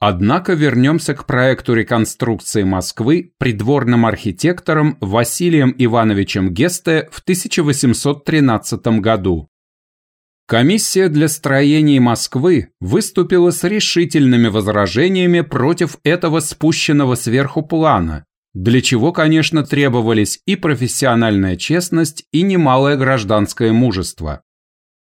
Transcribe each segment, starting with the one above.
Однако вернемся к проекту реконструкции Москвы придворным архитектором Василием Ивановичем Гесте в 1813 году. Комиссия для строения Москвы выступила с решительными возражениями против этого спущенного сверху плана, для чего, конечно, требовались и профессиональная честность, и немалое гражданское мужество.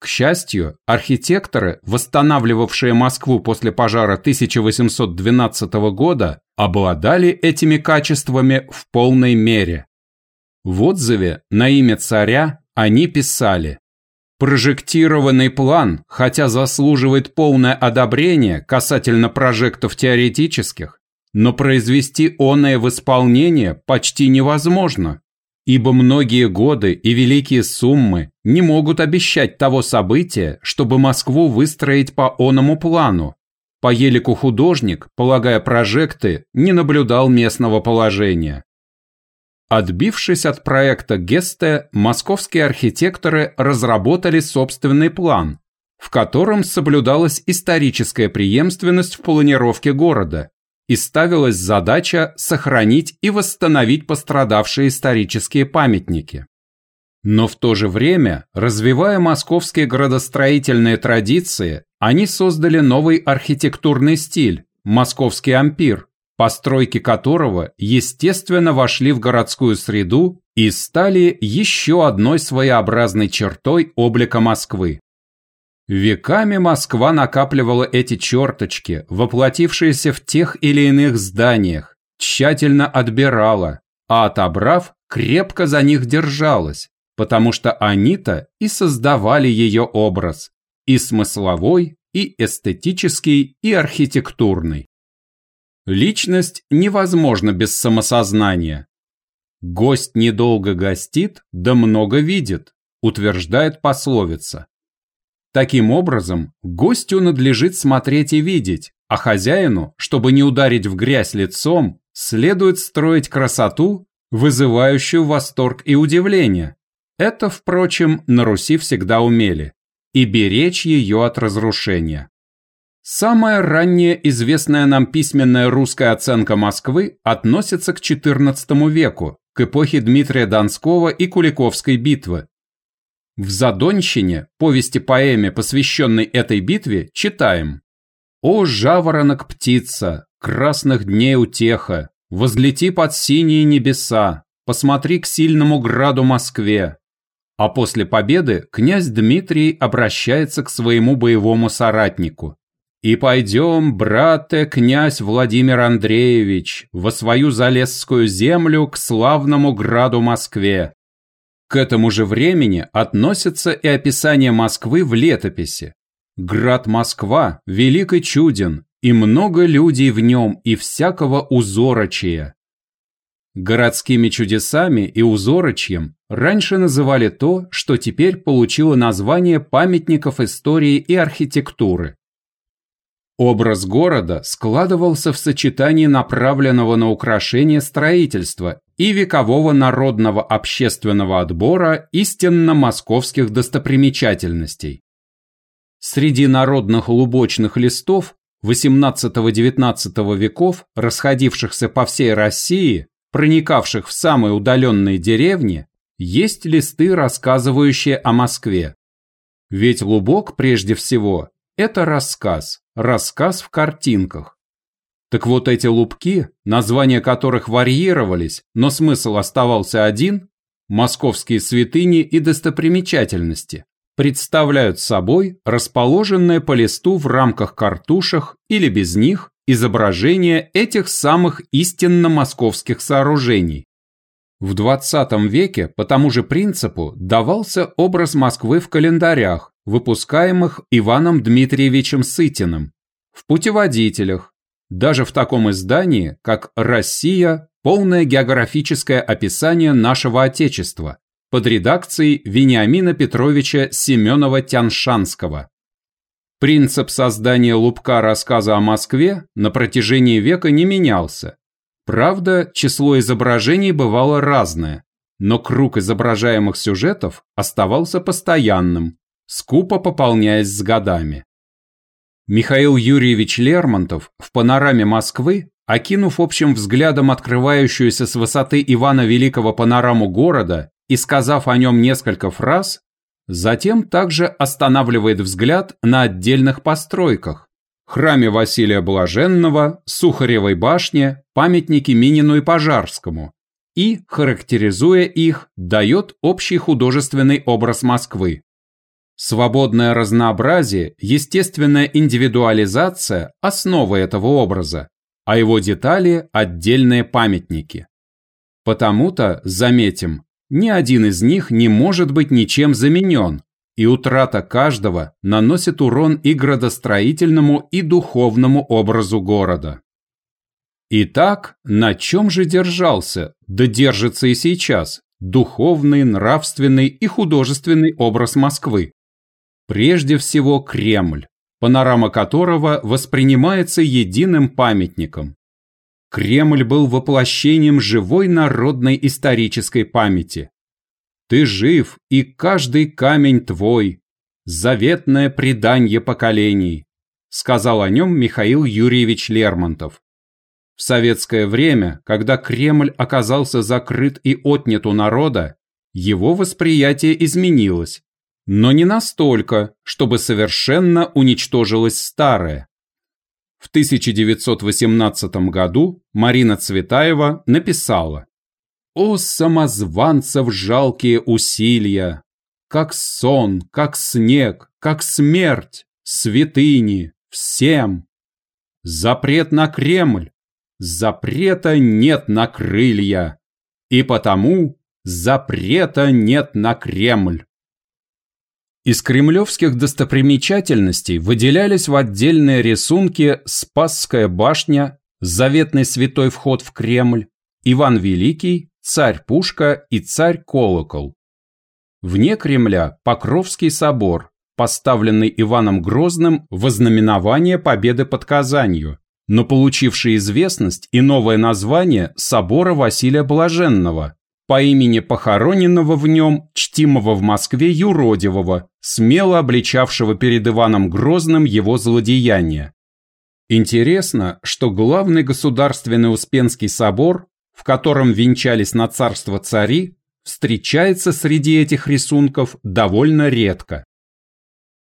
К счастью, архитекторы, восстанавливавшие Москву после пожара 1812 года, обладали этими качествами в полной мере. В отзыве на имя царя они писали Прожектированный план, хотя заслуживает полное одобрение касательно прожектов теоретических, но произвести оное в исполнение почти невозможно, ибо многие годы и великие суммы не могут обещать того события, чтобы Москву выстроить по оному плану. По елику художник, полагая прожекты, не наблюдал местного положения. Отбившись от проекта Гесте, московские архитекторы разработали собственный план, в котором соблюдалась историческая преемственность в планировке города, и ставилась задача сохранить и восстановить пострадавшие исторические памятники. Но в то же время, развивая московские градостроительные традиции, они создали новый архитектурный стиль – московский ампир, постройки которого, естественно, вошли в городскую среду и стали еще одной своеобразной чертой облика Москвы. Веками Москва накапливала эти черточки, воплотившиеся в тех или иных зданиях, тщательно отбирала, а отобрав, крепко за них держалась, потому что они-то и создавали ее образ, и смысловой, и эстетический, и архитектурный. Личность невозможна без самосознания. Гость недолго гостит, да много видит, утверждает пословица. Таким образом, гостю надлежит смотреть и видеть, а хозяину, чтобы не ударить в грязь лицом, следует строить красоту, вызывающую восторг и удивление. Это, впрочем, на Руси всегда умели. И беречь ее от разрушения. Самая ранняя известная нам письменная русская оценка Москвы относится к XIV веку, к эпохе Дмитрия Донского и Куликовской битвы, в «Задонщине», повести-поэме, посвященной этой битве, читаем «О, жаворонок-птица, красных дней утеха, возлети под синие небеса, посмотри к сильному граду Москве». А после победы князь Дмитрий обращается к своему боевому соратнику. «И пойдем, брате, князь Владимир Андреевич, во свою Залесскую землю к славному граду Москве, к этому же времени относится и описание Москвы в летописи. Град Москва велик и чуден, и много людей в нем и всякого узорочия. Городскими чудесами и узорочьем раньше называли то, что теперь получило название памятников истории и архитектуры. Образ города складывался в сочетании направленного на украшение строительства и векового народного общественного отбора истинно московских достопримечательностей. Среди народных лубочных листов XVIII-XIX веков, расходившихся по всей России, проникавших в самые удаленные деревни, есть листы, рассказывающие о Москве. Ведь лубок, прежде всего, это рассказ, рассказ в картинках. Так вот эти лупки, названия которых варьировались, но смысл оставался один, московские святыни и достопримечательности, представляют собой расположенные по листу в рамках картушах или без них изображение этих самых истинно московских сооружений. В 20 веке по тому же принципу давался образ Москвы в календарях, выпускаемых Иваном Дмитриевичем Сытиным, в путеводителях, даже в таком издании, как «Россия. Полное географическое описание нашего Отечества» под редакцией Вениамина Петровича Семенова-Тяншанского. Принцип создания лупка рассказа о Москве на протяжении века не менялся. Правда, число изображений бывало разное, но круг изображаемых сюжетов оставался постоянным, скупо пополняясь с годами. Михаил Юрьевич Лермонтов в панораме Москвы, окинув общим взглядом открывающуюся с высоты Ивана Великого панораму города и сказав о нем несколько фраз, затем также останавливает взгляд на отдельных постройках, храме Василия Блаженного, Сухаревой башне, памятнике Минину и Пожарскому, и, характеризуя их, дает общий художественный образ Москвы. Свободное разнообразие, естественная индивидуализация – основа этого образа, а его детали – отдельные памятники. Потому-то, заметим, ни один из них не может быть ничем заменен, и утрата каждого наносит урон и градостроительному, и духовному образу города. Итак, на чем же держался, да держится и сейчас, духовный, нравственный и художественный образ Москвы? Прежде всего Кремль, панорама которого воспринимается единым памятником. Кремль был воплощением живой народной исторической памяти. Ты жив, и каждый камень твой, заветное преданье поколений, сказал о нем Михаил Юрьевич Лермонтов. В советское время, когда Кремль оказался закрыт и отнят у народа, его восприятие изменилось, но не настолько, чтобы совершенно уничтожилось старое. В 1918 году Марина Цветаева написала «О самозванцев жалкие усилия! Как сон, как снег, как смерть, святыни, всем! Запрет на Кремль, запрета нет на крылья, и потому запрета нет на Кремль. Из кремлевских достопримечательностей выделялись в отдельные рисунки Спасская башня, заветный святой вход в Кремль, Иван Великий, царь-пушка и царь-колокол. Вне Кремля Покровский собор, поставленный Иваном Грозным в ознаменование победы под Казанью, но получивший известность и новое название собора Василия Блаженного, по имени похороненного в нем, чтимого в Москве юродивого, смело обличавшего перед Иваном Грозным его злодеяния. Интересно, что главный государственный Успенский собор, в котором венчались на царство цари, встречается среди этих рисунков довольно редко.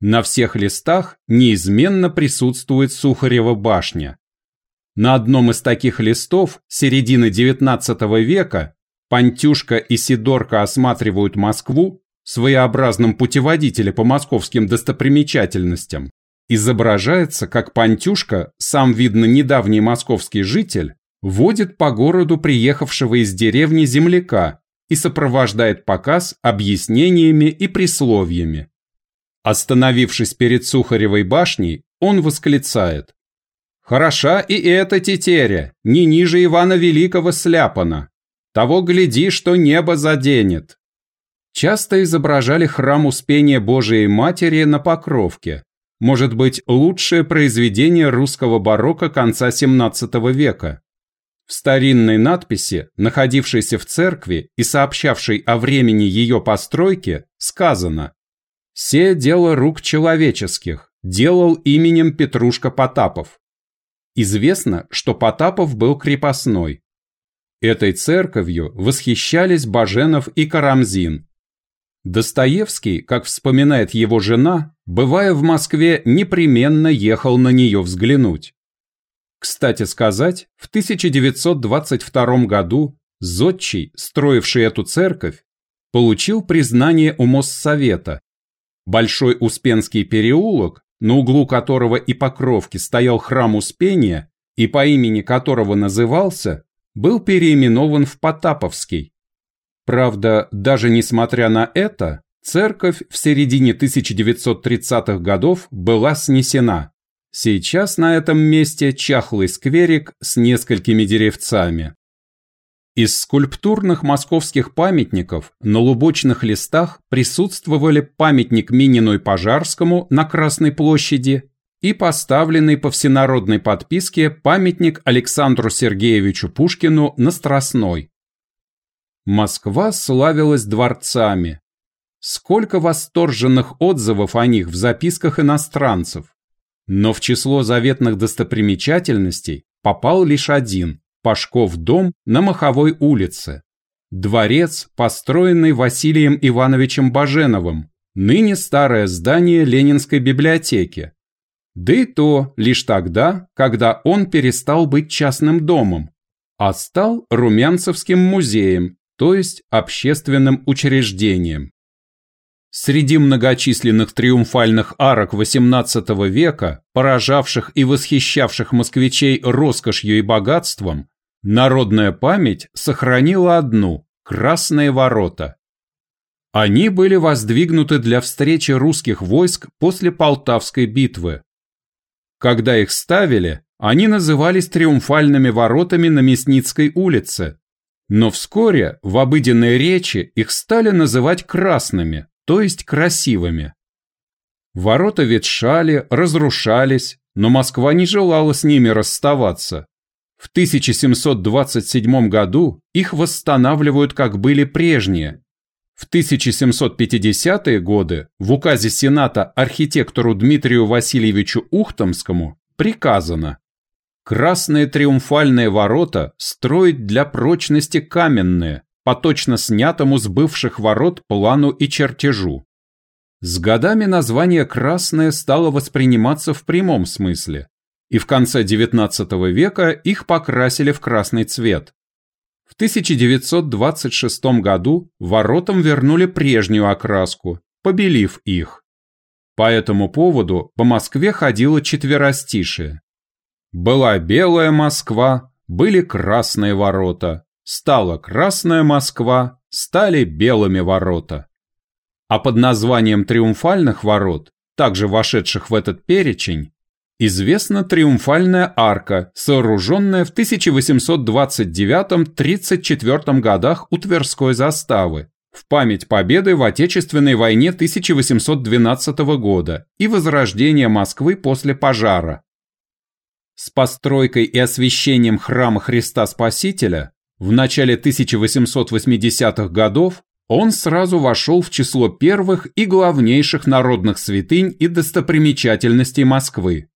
На всех листах неизменно присутствует Сухарева башня. На одном из таких листов середины XIX века Пантюшка и Сидорка осматривают Москву, своеобразным путеводителе по московским достопримечательностям. Изображается, как Пантюшка, сам видно недавний московский житель, водит по городу приехавшего из деревни земляка и сопровождает показ объяснениями и присловиями. Остановившись перед Сухаревой башней, он восклицает. «Хороша и эта тетеря, не ниже Ивана Великого сляпана. Того гляди, что небо заденет. Часто изображали храм Успения Божией Матери на Покровке. Может быть, лучшее произведение русского барокко конца XVII века. В старинной надписи, находившейся в церкви и сообщавшей о времени ее постройки, сказано «Се дело рук человеческих, делал именем Петрушка Потапов». Известно, что Потапов был крепостной. Этой церковью восхищались Баженов и Карамзин. Достоевский, как вспоминает его жена, бывая в Москве, непременно ехал на нее взглянуть. Кстати сказать, в 1922 году Зодчий, строивший эту церковь, получил признание у Моссовета. Большой Успенский переулок, на углу которого и Покровки стоял храм Успения, и по имени которого назывался, был переименован в Потаповский. Правда, даже несмотря на это, церковь в середине 1930-х годов была снесена. Сейчас на этом месте чахлый скверик с несколькими деревцами. Из скульптурных московских памятников на лубочных листах присутствовали памятник Минину и Пожарскому на Красной площади и поставленный по всенародной подписке памятник Александру Сергеевичу Пушкину на Страстной. Москва славилась дворцами. Сколько восторженных отзывов о них в записках иностранцев. Но в число заветных достопримечательностей попал лишь один – Пашков дом на Маховой улице. Дворец, построенный Василием Ивановичем Баженовым, ныне старое здание Ленинской библиотеки. Да и то лишь тогда, когда он перестал быть частным домом, а стал Румянцевским музеем, то есть общественным учреждением. Среди многочисленных триумфальных арок XVIII века, поражавших и восхищавших москвичей роскошью и богатством, народная память сохранила одну – Красные ворота. Они были воздвигнуты для встречи русских войск после Полтавской битвы. Когда их ставили, они назывались триумфальными воротами на Мясницкой улице, но вскоре в обыденной речи их стали называть красными, то есть красивыми. Ворота ветшали, разрушались, но Москва не желала с ними расставаться. В 1727 году их восстанавливают как были прежние. В 1750-е годы в указе Сената архитектору Дмитрию Васильевичу Ухтомскому приказано Красные триумфальные ворота строить для прочности каменные, по точно снятому с бывших ворот плану и чертежу. С годами название «красное» стало восприниматься в прямом смысле, и в конце XIX века их покрасили в красный цвет. В 1926 году воротам вернули прежнюю окраску, побелив их. По этому поводу по Москве ходило четверостишие. Была белая Москва, были красные ворота. Стала красная Москва, стали белыми ворота. А под названием триумфальных ворот, также вошедших в этот перечень, известна триумфальная арка, сооруженная в 1829-34 годах у Тверской заставы в память победы в Отечественной войне 1812 года и возрождения Москвы после пожара, с постройкой и освящением храма Христа Спасителя в начале 1880-х годов он сразу вошел в число первых и главнейших народных святынь и достопримечательностей Москвы.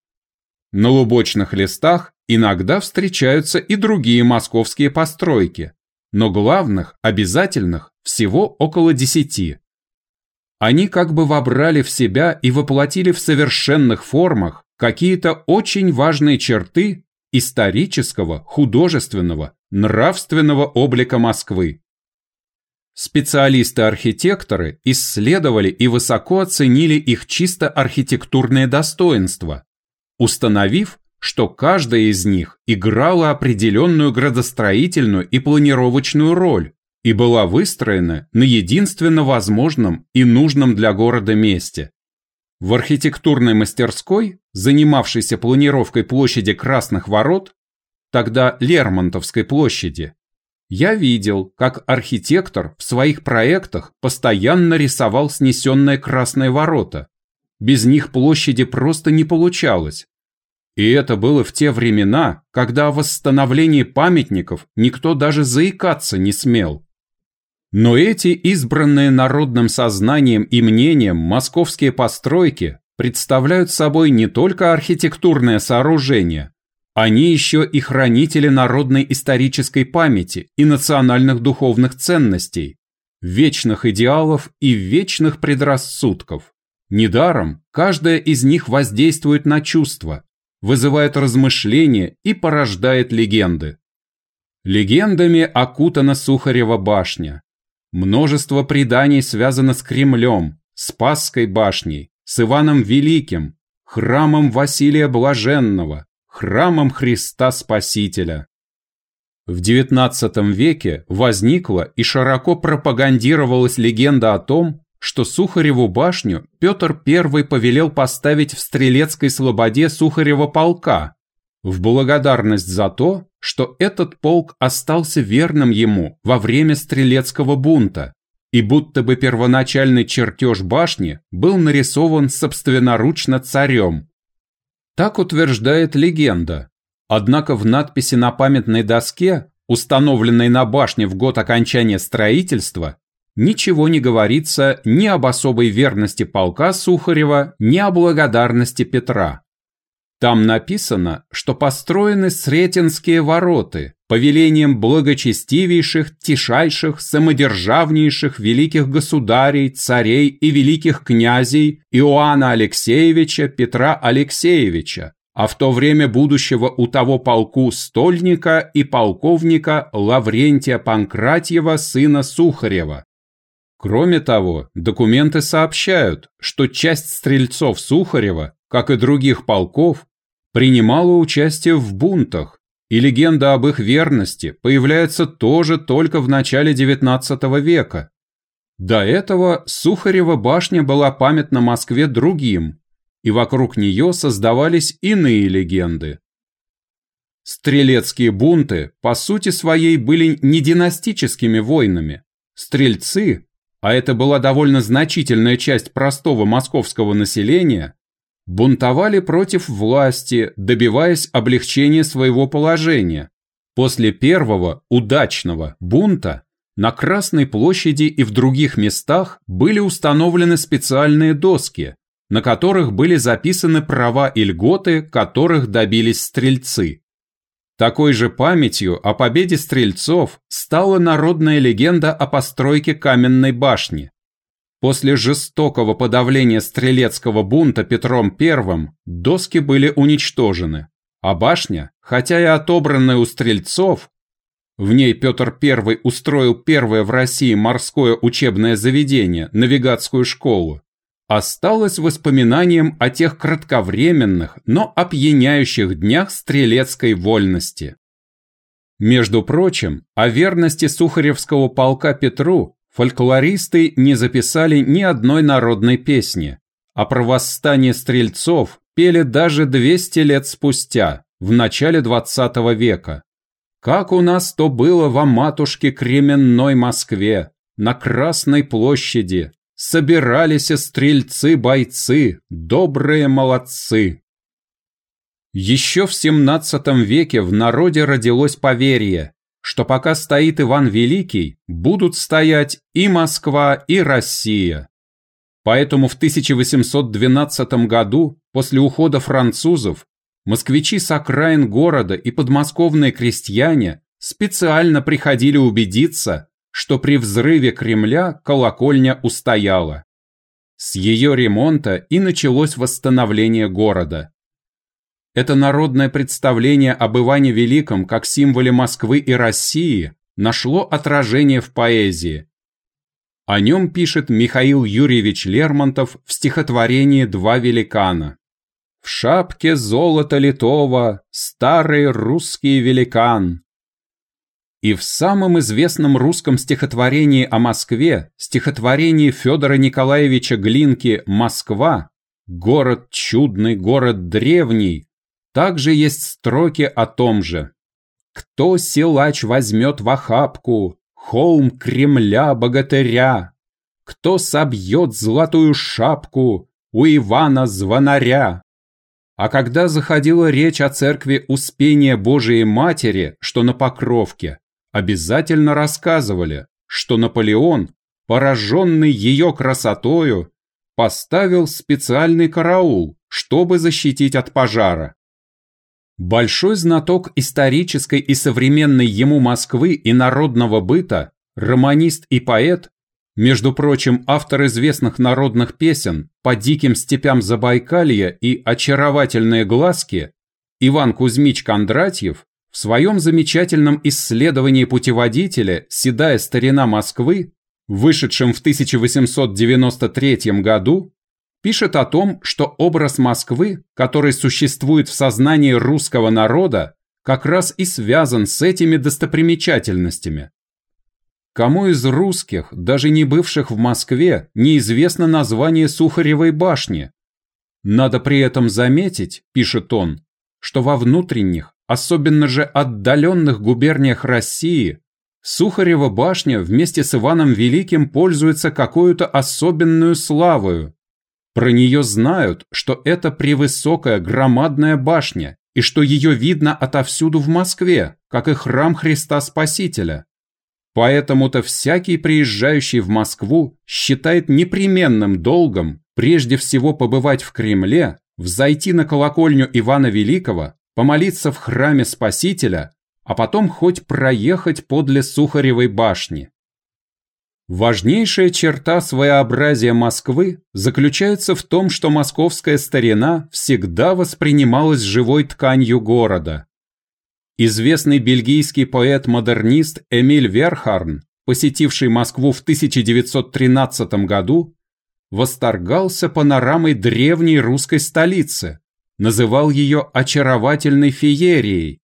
На лубочных листах иногда встречаются и другие московские постройки, но главных, обязательных, всего около десяти. Они как бы вобрали в себя и воплотили в совершенных формах какие-то очень важные черты исторического, художественного, нравственного облика Москвы. Специалисты-архитекторы исследовали и высоко оценили их чисто архитектурные достоинства, установив, что каждая из них играла определенную градостроительную и планировочную роль и была выстроена на единственно возможном и нужном для города месте. В архитектурной мастерской, занимавшейся планировкой площади Красных Ворот, тогда Лермонтовской площади, я видел, как архитектор в своих проектах постоянно рисовал снесенные Красные Ворота. Без них площади просто не получалось. И это было в те времена, когда о восстановлении памятников никто даже заикаться не смел. Но эти избранные народным сознанием и мнением московские постройки представляют собой не только архитектурное сооружение, они еще и хранители народной исторической памяти и национальных духовных ценностей, вечных идеалов и вечных предрассудков. Недаром каждая из них воздействует на чувства, вызывает размышления и порождает легенды. Легендами окутана Сухарева башня, Множество преданий связано с Кремлем, Спасской башней, с Иваном Великим, храмом Василия Блаженного, храмом Христа Спасителя. В XIX веке возникла и широко пропагандировалась легенда о том, что Сухареву башню Петр I повелел поставить в Стрелецкой слободе Сухарева полка, в благодарность за то, что этот полк остался верным ему во время стрелецкого бунта, и будто бы первоначальный чертеж башни был нарисован собственноручно царем. Так утверждает легенда. Однако в надписи на памятной доске, установленной на башне в год окончания строительства, ничего не говорится ни об особой верности полка Сухарева, ни о благодарности Петра. Там написано, что построены Сретенские вороты по велениям благочестивейших, тишайших, самодержавнейших великих государей, царей и великих князей Иоанна Алексеевича, Петра Алексеевича, а в то время будущего у того полку стольника и полковника Лаврентия Панкратьева, сына Сухарева. Кроме того, документы сообщают, что часть стрельцов Сухарева, как и других полков, принимала участие в бунтах, и легенда об их верности появляется тоже только в начале XIX века. До этого Сухарева башня была памятна Москве другим, и вокруг нее создавались иные легенды. Стрелецкие бунты, по сути своей, были не династическими войнами. Стрельцы, а это была довольно значительная часть простого московского населения, бунтовали против власти, добиваясь облегчения своего положения. После первого, удачного, бунта на Красной площади и в других местах были установлены специальные доски, на которых были записаны права и льготы, которых добились стрельцы. Такой же памятью о победе стрельцов стала народная легенда о постройке каменной башни. После жестокого подавления стрелецкого бунта Петром I доски были уничтожены, а башня, хотя и отобранная у стрельцов, в ней Петр I устроил первое в России морское учебное заведение, навигатскую школу, осталось воспоминанием о тех кратковременных, но опьяняющих днях стрелецкой вольности. Между прочим, о верности Сухаревского полка Петру фольклористы не записали ни одной народной песни, а про восстание стрельцов пели даже 200 лет спустя, в начале 20 века. Как у нас то было во матушке Кременной Москве, на Красной площади, собирались стрельцы-бойцы, добрые молодцы. Еще в XVII веке в народе родилось поверье, что пока стоит Иван Великий, будут стоять и Москва, и Россия. Поэтому в 1812 году, после ухода французов, москвичи с окраин города и подмосковные крестьяне специально приходили убедиться, что при взрыве Кремля колокольня устояла. С ее ремонта и началось восстановление города. Это народное представление об Иване Великом как символе Москвы и России нашло отражение в поэзии. О нем пишет Михаил Юрьевич Лермонтов в стихотворении «Два великана». В шапке золота литого старый русский великан, и в самом известном русском стихотворении о Москве, стихотворении Федора Николаевича Глинки «Москва», город чудный, город древний, также есть строки о том же. «Кто силач возьмет в охапку холм Кремля богатыря? Кто собьет золотую шапку у Ивана Звонаря?» А когда заходила речь о церкви Успения Божией Матери, что на Покровке, обязательно рассказывали, что Наполеон, пораженный ее красотою, поставил специальный караул, чтобы защитить от пожара. Большой знаток исторической и современной ему Москвы и народного быта, романист и поэт, между прочим, автор известных народных песен «По диким степям Забайкалья» и «Очаровательные глазки» Иван Кузьмич Кондратьев в своем замечательном исследовании путеводителя «Седая старина Москвы», вышедшем в 1893 году, пишет о том, что образ Москвы, который существует в сознании русского народа, как раз и связан с этими достопримечательностями. Кому из русских, даже не бывших в Москве, неизвестно название Сухаревой башни? Надо при этом заметить, пишет он, что во внутренних, особенно же отдаленных губерниях России, Сухарева башня вместе с Иваном Великим пользуется какой-то особенную славою. Про нее знают, что это превысокая громадная башня, и что ее видно отовсюду в Москве, как и храм Христа Спасителя. Поэтому-то всякий приезжающий в Москву считает непременным долгом прежде всего побывать в Кремле, взойти на колокольню Ивана Великого, помолиться в храме Спасителя, а потом хоть проехать подле Сухаревой башни. Важнейшая черта своеобразия Москвы заключается в том, что московская старина всегда воспринималась живой тканью города. Известный бельгийский поэт-модернист Эмиль Верхарн, посетивший Москву в 1913 году, восторгался панорамой древней русской столицы, называл ее очаровательной феерией.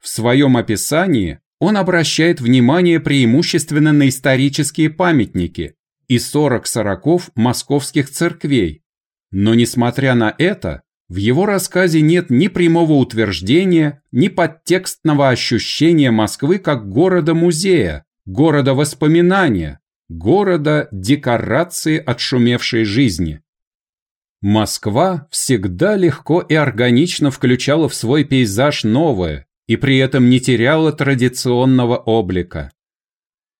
В своем описании он обращает внимание преимущественно на исторические памятники и 40 сороков московских церквей. Но несмотря на это, в его рассказе нет ни прямого утверждения, ни подтекстного ощущения Москвы как города-музея, города воспоминания, города декорации отшумевшей жизни. Москва всегда легко и органично включала в свой пейзаж новое, и при этом не теряла традиционного облика.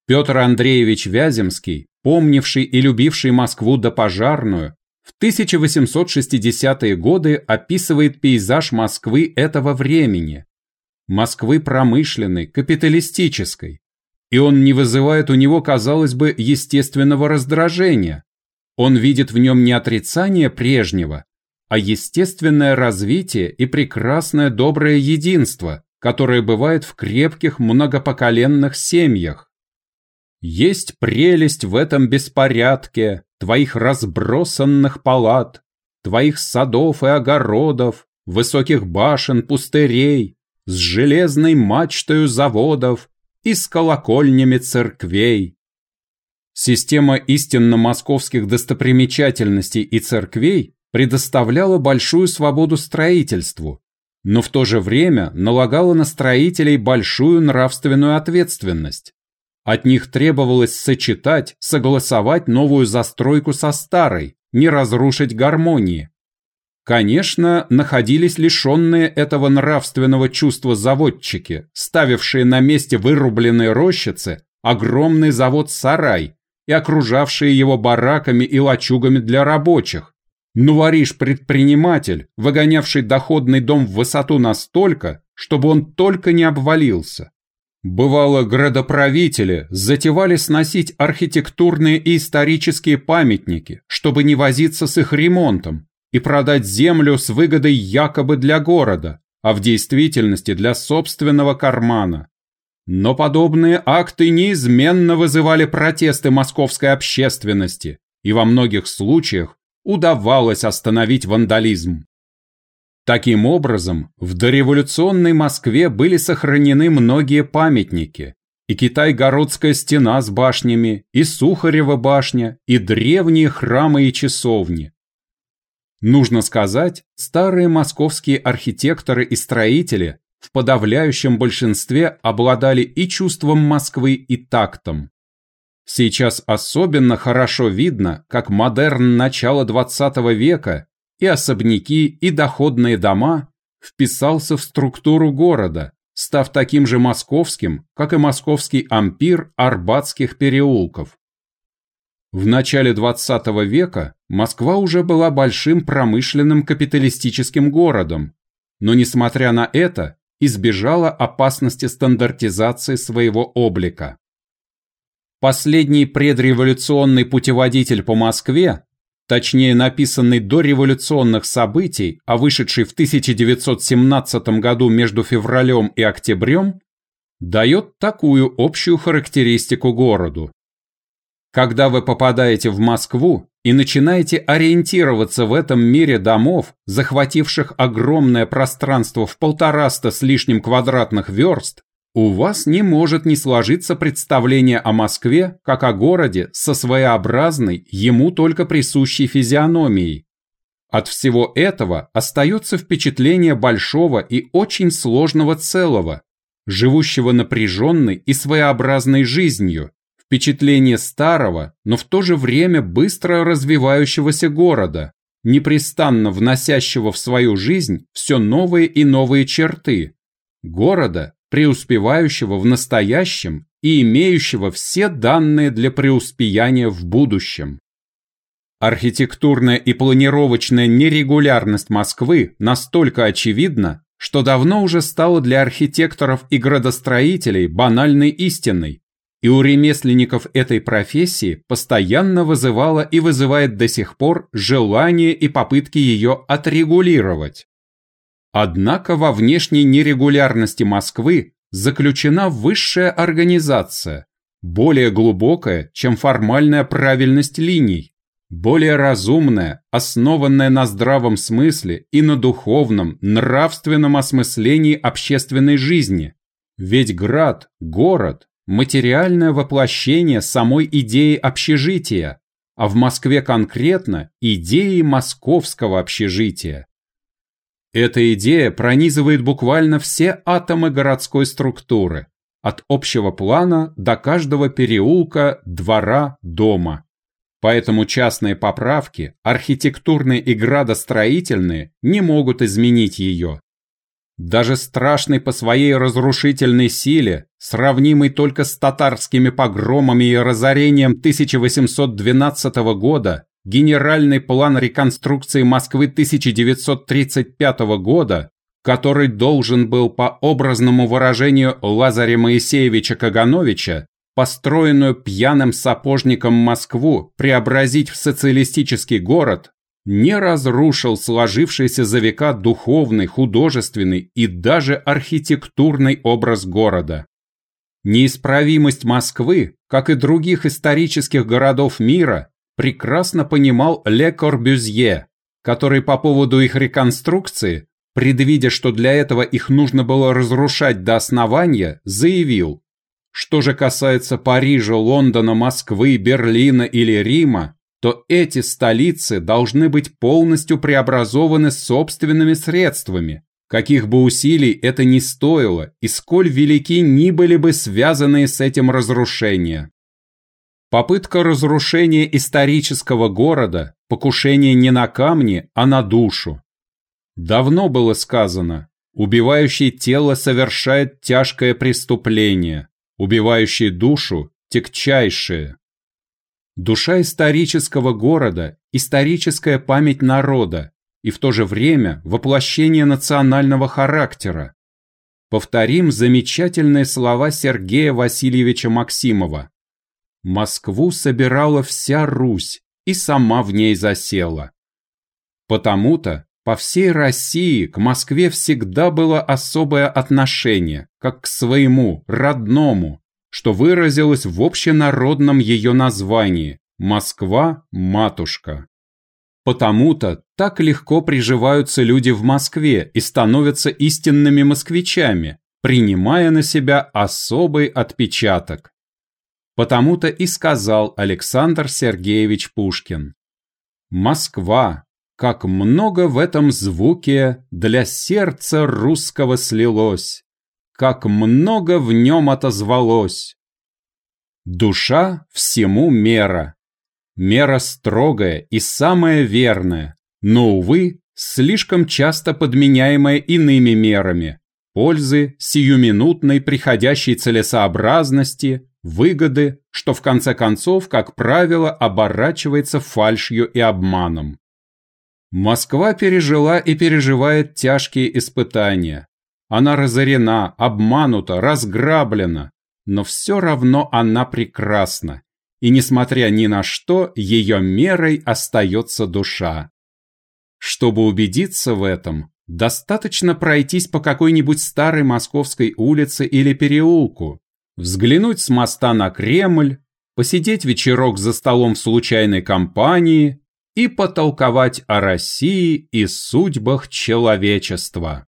Петр Андреевич Вяземский, помнивший и любивший Москву до пожарную, в 1860-е годы описывает пейзаж Москвы этого времени. Москвы промышленной, капиталистической. И он не вызывает у него, казалось бы, естественного раздражения. Он видит в нем не отрицание прежнего, а естественное развитие и прекрасное доброе единство, которое бывает в крепких многопоколенных семьях. Есть прелесть в этом беспорядке твоих разбросанных палат, твоих садов и огородов, высоких башен, пустырей, с железной мачтою заводов и с колокольнями церквей. Система истинно московских достопримечательностей и церквей предоставляла большую свободу строительству, но в то же время налагала на строителей большую нравственную ответственность. От них требовалось сочетать, согласовать новую застройку со старой, не разрушить гармонии. Конечно, находились лишенные этого нравственного чувства заводчики, ставившие на месте вырубленной рощицы огромный завод-сарай и окружавшие его бараками и лачугами для рабочих, Нувориш-предприниматель, выгонявший доходный дом в высоту настолько, чтобы он только не обвалился. Бывало, градоправители затевали сносить архитектурные и исторические памятники, чтобы не возиться с их ремонтом, и продать землю с выгодой якобы для города, а в действительности для собственного кармана. Но подобные акты неизменно вызывали протесты московской общественности, и во многих случаях удавалось остановить вандализм. Таким образом, в дореволюционной Москве были сохранены многие памятники, и Китай-Городская стена с башнями, и Сухарева башня, и древние храмы и часовни. Нужно сказать, старые московские архитекторы и строители в подавляющем большинстве обладали и чувством Москвы, и тактом. Сейчас особенно хорошо видно, как модерн начала XX века и особняки, и доходные дома вписался в структуру города, став таким же московским, как и московский ампир арбатских переулков. В начале XX века Москва уже была большим промышленным капиталистическим городом, но несмотря на это, избежала опасности стандартизации своего облика. Последний предреволюционный путеводитель по Москве, точнее написанный до революционных событий, а вышедший в 1917 году между февралем и октябрем, дает такую общую характеристику городу. Когда вы попадаете в Москву и начинаете ориентироваться в этом мире домов, захвативших огромное пространство в полтораста с лишним квадратных верст, у вас не может не сложиться представление о Москве как о городе со своеобразной, ему только присущей физиономией. От всего этого остается впечатление большого и очень сложного целого, живущего напряженной и своеобразной жизнью, впечатление старого, но в то же время быстро развивающегося города, непрестанно вносящего в свою жизнь все новые и новые черты, города, преуспевающего в настоящем и имеющего все данные для преуспеяния в будущем. Архитектурная и планировочная нерегулярность Москвы настолько очевидна, что давно уже стала для архитекторов и градостроителей банальной истиной, и у ремесленников этой профессии постоянно вызывала и вызывает до сих пор желание и попытки ее отрегулировать. Однако во внешней нерегулярности Москвы заключена высшая организация, более глубокая, чем формальная правильность линий, более разумная, основанная на здравом смысле и на духовном, нравственном осмыслении общественной жизни. Ведь град, город, материальное воплощение самой идеи общежития, а в Москве конкретно идеи московского общежития. Эта идея пронизывает буквально все атомы городской структуры, от общего плана до каждого переулка, двора, дома. Поэтому частные поправки, архитектурные и градостроительные, не могут изменить ее. Даже страшный по своей разрушительной силе, сравнимый только с татарскими погромами и разорением 1812 года, генеральный план реконструкции Москвы 1935 года, который должен был по образному выражению Лазаря Моисеевича Кагановича, построенную пьяным сапожником Москву преобразить в социалистический город, не разрушил сложившийся за века духовный, художественный и даже архитектурный образ города. Неисправимость Москвы, как и других исторических городов мира, прекрасно понимал Ле Корбюзье, который по поводу их реконструкции, предвидя, что для этого их нужно было разрушать до основания, заявил, что же касается Парижа, Лондона, Москвы, Берлина или Рима, то эти столицы должны быть полностью преобразованы собственными средствами, каких бы усилий это ни стоило и сколь велики ни были бы связанные с этим разрушения. Попытка разрушения исторического города – покушение не на камни, а на душу. Давно было сказано, убивающий тело совершает тяжкое преступление, убивающий душу – тягчайшее. Душа исторического города – историческая память народа и в то же время воплощение национального характера. Повторим замечательные слова Сергея Васильевича Максимова. Москву собирала вся Русь и сама в ней засела. Потому-то по всей России к Москве всегда было особое отношение, как к своему, родному, что выразилось в общенародном ее названии «Москва-матушка». Потому-то так легко приживаются люди в Москве и становятся истинными москвичами, принимая на себя особый отпечаток. Потому-то и сказал Александр Сергеевич Пушкин. Москва, как много в этом звуке для сердца русского слилось, как много в нем отозвалось. Душа всему мера. Мера строгая и самая верная, но, увы, слишком часто подменяемая иными мерами, пользы, сиюминутной приходящей целесообразности, выгоды, что в конце концов, как правило, оборачивается фальшью и обманом. Москва пережила и переживает тяжкие испытания. Она разорена, обманута, разграблена, но все равно она прекрасна, и несмотря ни на что, ее мерой остается душа. Чтобы убедиться в этом, достаточно пройтись по какой-нибудь старой московской улице или переулку, взглянуть с моста на Кремль, посидеть вечерок за столом в случайной компании и потолковать о России и судьбах человечества.